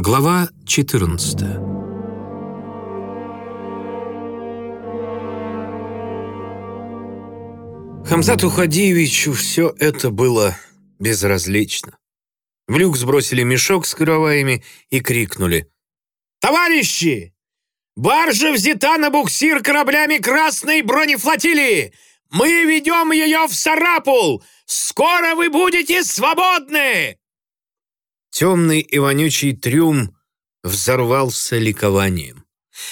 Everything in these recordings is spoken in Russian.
Глава 14 Хамзату Хадиевичу все это было безразлично. В люк сбросили мешок с караваями и крикнули. «Товарищи! Баржа взята на буксир кораблями Красной бронефлотилии! Мы ведем ее в Сарапул! Скоро вы будете свободны!» Темный и вонючий трюм взорвался ликованием.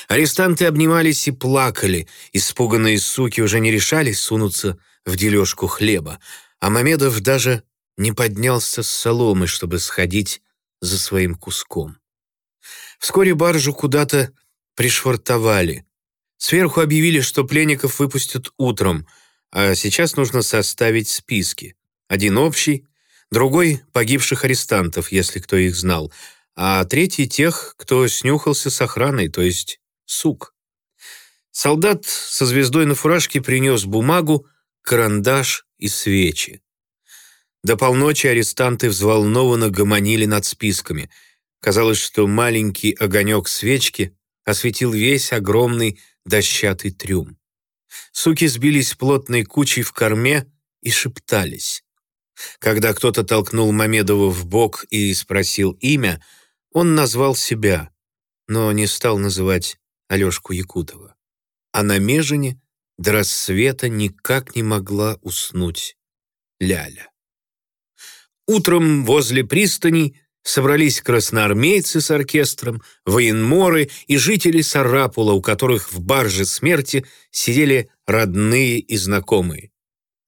Арестанты обнимались и плакали, испуганные суки уже не решались сунуться в дележку хлеба, а Мамедов даже не поднялся с соломы, чтобы сходить за своим куском. Вскоре баржу куда-то пришвартовали. Сверху объявили, что пленников выпустят утром, а сейчас нужно составить списки. Один общий, другой — погибших арестантов, если кто их знал, а третий — тех, кто снюхался с охраной, то есть сук. Солдат со звездой на фуражке принес бумагу, карандаш и свечи. До полночи арестанты взволнованно гомонили над списками. Казалось, что маленький огонек свечки осветил весь огромный дощатый трюм. Суки сбились плотной кучей в корме и шептались. Когда кто-то толкнул Мамедова в бок и спросил имя, он назвал себя, но не стал называть Алешку Якутова. А на Межине до рассвета никак не могла уснуть Ляля. Утром возле пристани собрались красноармейцы с оркестром, военморы и жители Сарапула, у которых в барже смерти сидели родные и знакомые.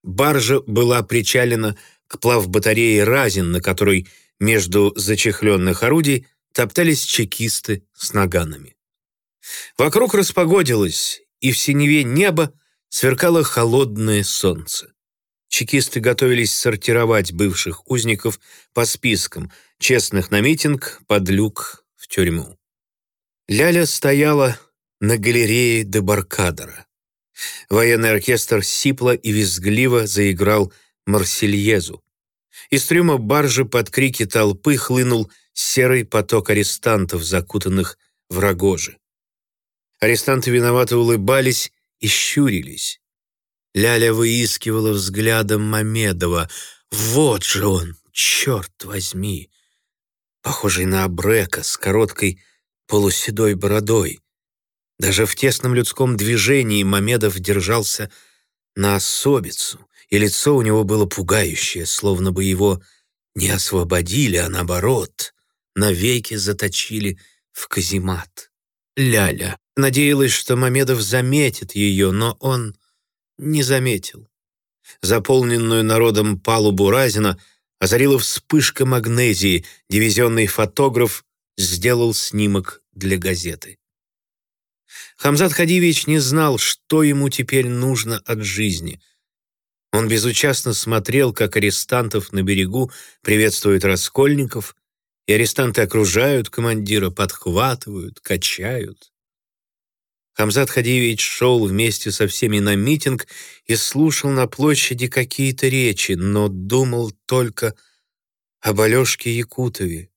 Баржа была причалена к плавбатарее «Разин», на которой между зачехленных орудий топтались чекисты с наганами. Вокруг распогодилось, и в синеве неба сверкало холодное солнце. Чекисты готовились сортировать бывших узников по спискам, честных на митинг, под люк в тюрьму. Ляля стояла на галерее Дебаркадера. Военный оркестр сипло и визгливо заиграл Марсельезу. Из трюма баржи под крики толпы хлынул серый поток арестантов, закутанных в рогожи. Арестанты виновато улыбались и щурились. Ляля выискивала взглядом Мамедова. Вот же он, черт возьми! Похожий на Абрека с короткой полуседой бородой. Даже в тесном людском движении Мамедов держался на особицу, и лицо у него было пугающее, словно бы его не освободили, а наоборот, навеки заточили в каземат. Ляля надеялась, что Мамедов заметит ее, но он не заметил. Заполненную народом палубу Разина озарила вспышка магнезии, дивизионный фотограф сделал снимок для газеты. Хамзат Хадивич не знал, что ему теперь нужно от жизни. Он безучастно смотрел, как арестантов на берегу приветствуют Раскольников, и арестанты окружают командира, подхватывают, качают. Хамзат Хадиевич шел вместе со всеми на митинг и слушал на площади какие-то речи, но думал только об Алешке Якутове,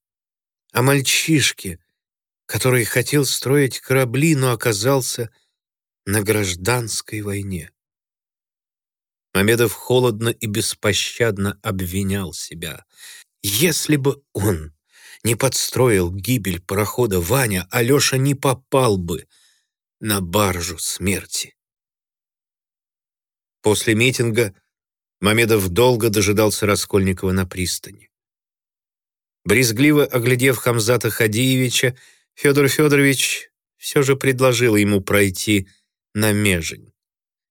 о мальчишке, который хотел строить корабли, но оказался на гражданской войне. Мамедов холодно и беспощадно обвинял себя. Если бы он не подстроил гибель парохода Ваня, Алеша не попал бы — на баржу смерти. После митинга Мамедов долго дожидался Раскольникова на пристани. Брезгливо оглядев Хамзата Хадиевича, Федор Федорович все же предложил ему пройти на межень.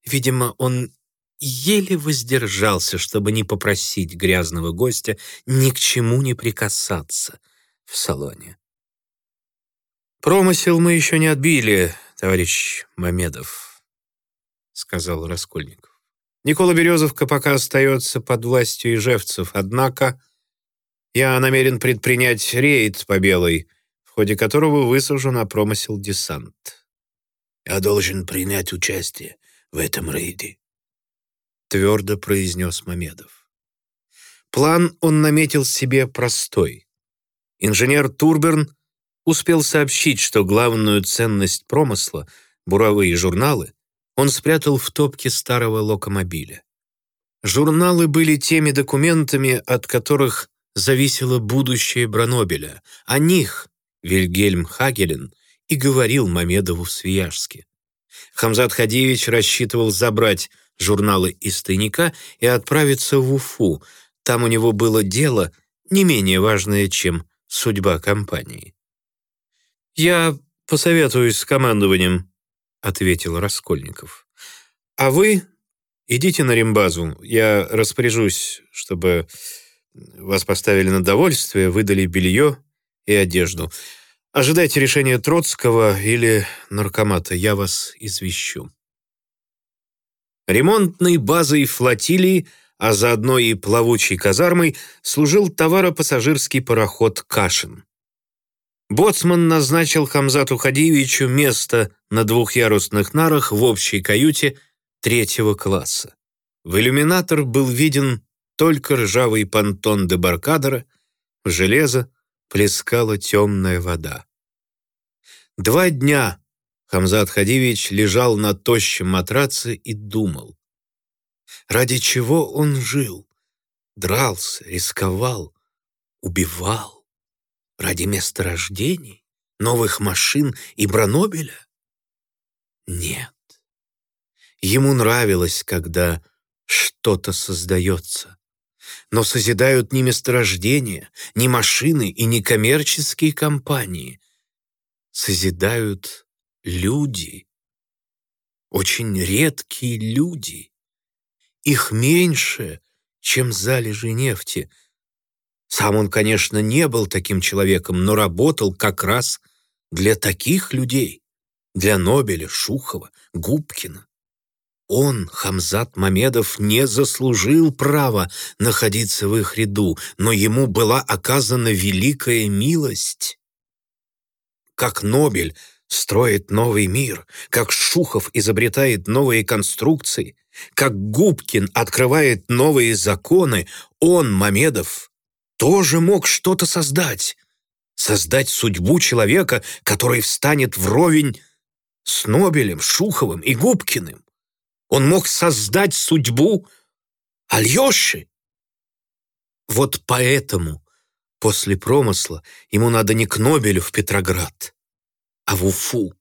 Видимо, он еле воздержался, чтобы не попросить грязного гостя ни к чему не прикасаться в салоне. «Промысел мы еще не отбили», товарищ Мамедов», — сказал Раскольников. «Никола Березовка пока остается под властью ижевцев, однако я намерен предпринять рейд по Белой, в ходе которого высажу на промысел десант». «Я должен принять участие в этом рейде», — твердо произнес Мамедов. План он наметил себе простой. Инженер Турберн успел сообщить, что главную ценность промысла, буровые журналы, он спрятал в топке старого локомобиля. Журналы были теми документами, от которых зависело будущее Бранобеля. О них Вильгельм Хагелен и говорил Мамедову в Свияжске. Хамзат Хадиевич рассчитывал забрать журналы из тайника и отправиться в Уфу. Там у него было дело не менее важное, чем судьба компании. «Я посоветуюсь с командованием», — ответил Раскольников. «А вы идите на рембазу. Я распоряжусь, чтобы вас поставили на довольствие, выдали белье и одежду. Ожидайте решения Троцкого или наркомата. Я вас извещу». Ремонтной базой флотилии, а заодно и плавучей казармой, служил товаропассажирский пароход «Кашин». Боцман назначил Хамзату Хадиевичу место на двухъярусных нарах в общей каюте третьего класса. В иллюминатор был виден только ржавый понтон дебаркадера, железо плескала темная вода. Два дня Хамзат Хадивич лежал на тощем матраце и думал. Ради чего он жил? Дрался, рисковал, убивал. Ради месторождений, новых машин и Бранобеля? Нет. Ему нравилось, когда что-то создается. Но созидают не месторождения, не машины и не коммерческие компании. Созидают люди. Очень редкие люди. Их меньше, чем залежи нефти. Сам он, конечно, не был таким человеком, но работал как раз для таких людей. Для Нобеля, Шухова, Губкина. Он, Хамзат Мамедов, не заслужил права находиться в их ряду, но ему была оказана великая милость. Как Нобель строит новый мир, как Шухов изобретает новые конструкции, как Губкин открывает новые законы, он, Мамедов, тоже мог что-то создать. Создать судьбу человека, который встанет вровень с Нобелем, Шуховым и Губкиным. Он мог создать судьбу Альёши. Вот поэтому после промысла ему надо не к Нобелю в Петроград, а в Уфу.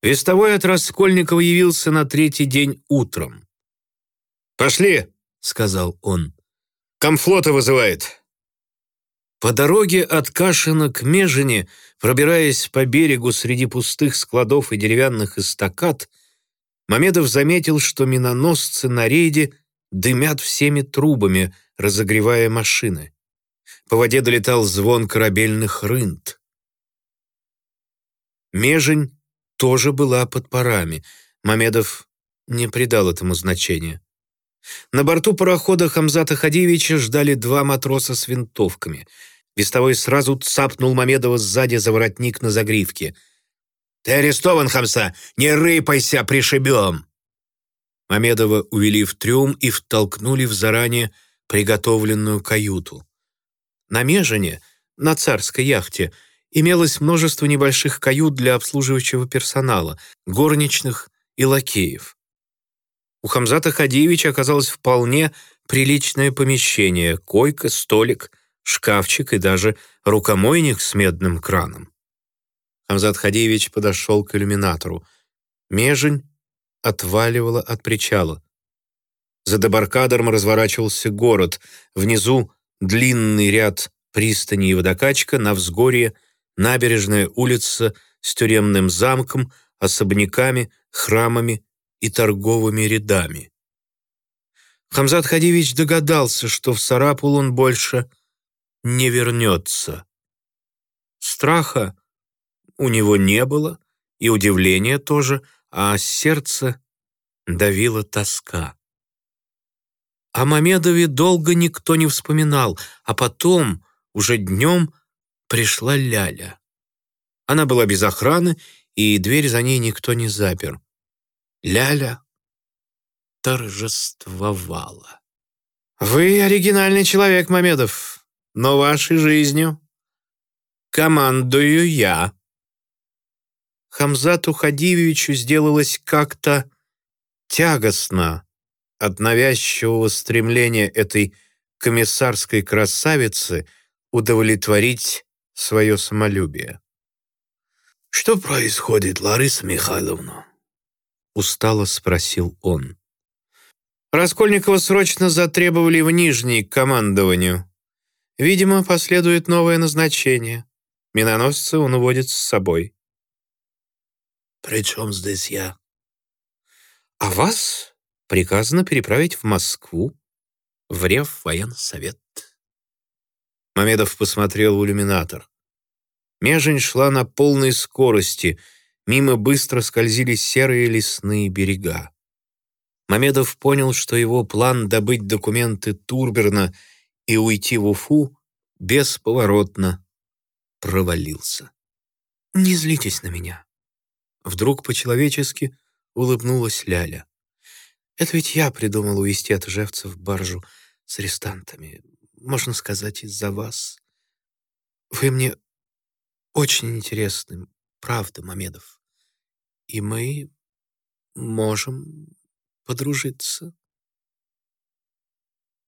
Вестовой от Раскольникова явился на третий день утром. «Пошли», — сказал он. «Комфлота вызывает». По дороге от Кашина к Межине, пробираясь по берегу среди пустых складов и деревянных эстакад, Мамедов заметил, что миноносцы на рейде дымят всеми трубами, разогревая машины. По воде долетал звон корабельных рынт. Межень тоже была под парами. Мамедов не придал этому значения. На борту парохода Хамзата Хадиевича ждали два матроса с винтовками. Вестовой сразу цапнул Мамедова сзади за воротник на загривке. «Ты арестован, Хамса! Не рыпайся, пришибем!» Мамедова увели в трюм и втолкнули в заранее приготовленную каюту. На Межине, на царской яхте, имелось множество небольших кают для обслуживающего персонала, горничных и лакеев. У Хамзата Хадиевича оказалось вполне приличное помещение, койка, столик, шкафчик и даже рукомойник с медным краном. Хамзат Хадиевич подошел к иллюминатору. Межень отваливала от причала. За дебаркадером разворачивался город. Внизу длинный ряд пристани и водокачка, на взгорье набережная улица с тюремным замком, особняками, храмами и торговыми рядами. Хамзат Хадивич догадался, что в Сарапул он больше не вернется. Страха у него не было, и удивления тоже, а сердце давила тоска. О Мамедове долго никто не вспоминал, а потом, уже днем, пришла Ляля. Она была без охраны, и дверь за ней никто не запер. Ляля торжествовала. «Вы оригинальный человек, Мамедов, но вашей жизнью командую я». Хамзату Хадивичу сделалось как-то тягостно от навязчивого стремления этой комиссарской красавицы удовлетворить свое самолюбие. «Что происходит, Лариса Михайловна?» — устало спросил он. Раскольникова срочно затребовали в Нижний к командованию. Видимо, последует новое назначение. Миноносца он уводит с собой. «При чем здесь я?» «А вас приказано переправить в Москву, в Реввоенсовет». Мамедов посмотрел в иллюминатор. Межень шла на полной скорости, мимо быстро скользили серые лесные берега. Мамедов понял, что его план добыть документы Турберна и уйти в Уфу бесповоротно провалился. «Не злитесь на меня», Вдруг по-человечески улыбнулась Ляля. «Это ведь я придумал увезти от Ижевца баржу с арестантами. Можно сказать, из-за вас. Вы мне очень интересны, правда, Мамедов. И мы можем подружиться».